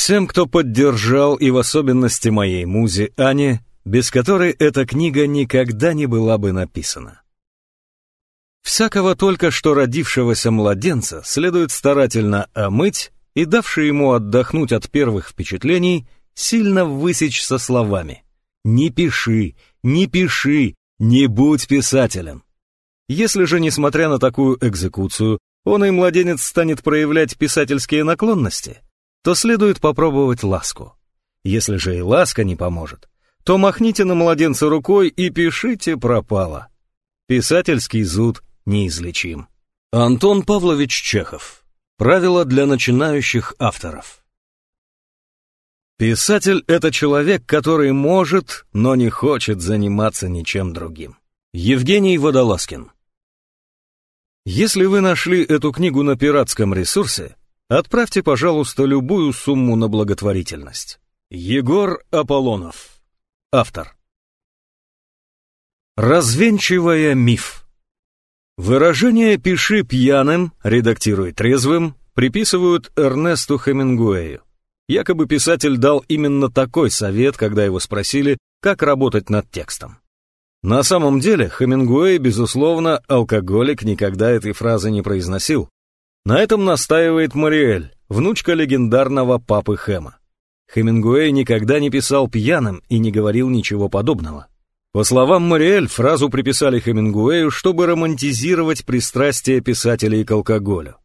всем, кто поддержал и в особенности моей музе Ане, без которой эта книга никогда не была бы написана. Всякого только что родившегося младенца следует старательно омыть и, давший ему отдохнуть от первых впечатлений, сильно высечь со словами «Не пиши, не пиши, не будь писателем». Если же, несмотря на такую экзекуцию, он и младенец станет проявлять писательские наклонности, то следует попробовать ласку. Если же и ласка не поможет, то махните на младенца рукой и пишите пропало. Писательский зуд неизлечим. Антон Павлович Чехов. Правила для начинающих авторов. Писатель — это человек, который может, но не хочет заниматься ничем другим. Евгений Водолазкин. Если вы нашли эту книгу на пиратском ресурсе, отправьте, пожалуйста, любую сумму на благотворительность. Егор Аполлонов. Автор. Развенчивая миф. Выражение «пиши пьяным», «редактируй трезвым» приписывают Эрнесту Хемингуэю. Якобы писатель дал именно такой совет, когда его спросили, как работать над текстом. На самом деле, Хемингуэй, безусловно, алкоголик никогда этой фразы не произносил. На этом настаивает Мариэль, внучка легендарного папы Хэма. Хемингуэй никогда не писал пьяным и не говорил ничего подобного. По словам Мариэль, фразу приписали Хемингуэю, чтобы романтизировать пристрастие писателей к алкоголю.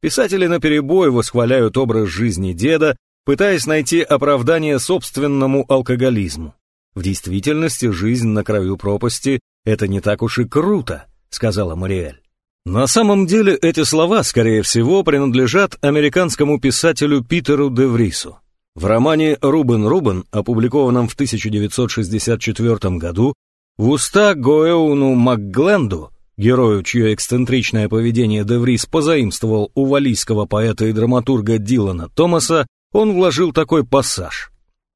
Писатели наперебой восхваляют образ жизни деда, пытаясь найти оправдание собственному алкоголизму. В действительности жизнь на краю пропасти — это не так уж и круто, сказала Мариэль. На самом деле эти слова, скорее всего, принадлежат американскому писателю Питеру де Врису. В романе «Рубен Рубен», опубликованном в 1964 году, в уста Гоэуну Макгленду, герою, чье эксцентричное поведение Деврис позаимствовал у валийского поэта и драматурга Дилана Томаса, он вложил такой пассаж.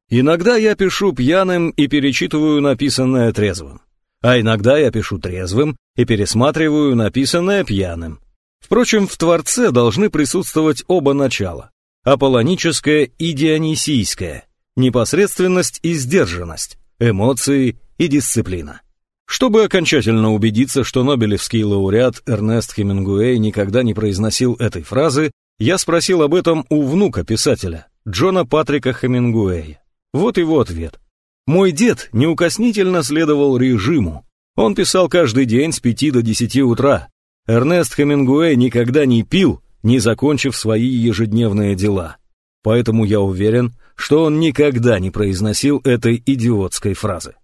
«Иногда я пишу пьяным и перечитываю написанное трезвым, а иногда я пишу трезвым и пересматриваю написанное пьяным. Впрочем, в Творце должны присутствовать оба начала аполлоническое и дионисийское, непосредственность и сдержанность, эмоции и дисциплина. Чтобы окончательно убедиться, что нобелевский лауреат Эрнест Хемингуэй никогда не произносил этой фразы, я спросил об этом у внука писателя, Джона Патрика Хемингуэя. Вот его ответ. «Мой дед неукоснительно следовал режиму. Он писал каждый день с пяти до десяти утра. Эрнест Хемингуэй никогда не пил, не закончив свои ежедневные дела. Поэтому я уверен, что он никогда не произносил этой идиотской фразы.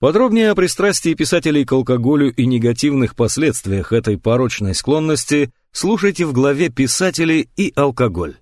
Подробнее о пристрастии писателей к алкоголю и негативных последствиях этой порочной склонности слушайте в главе «Писатели и алкоголь».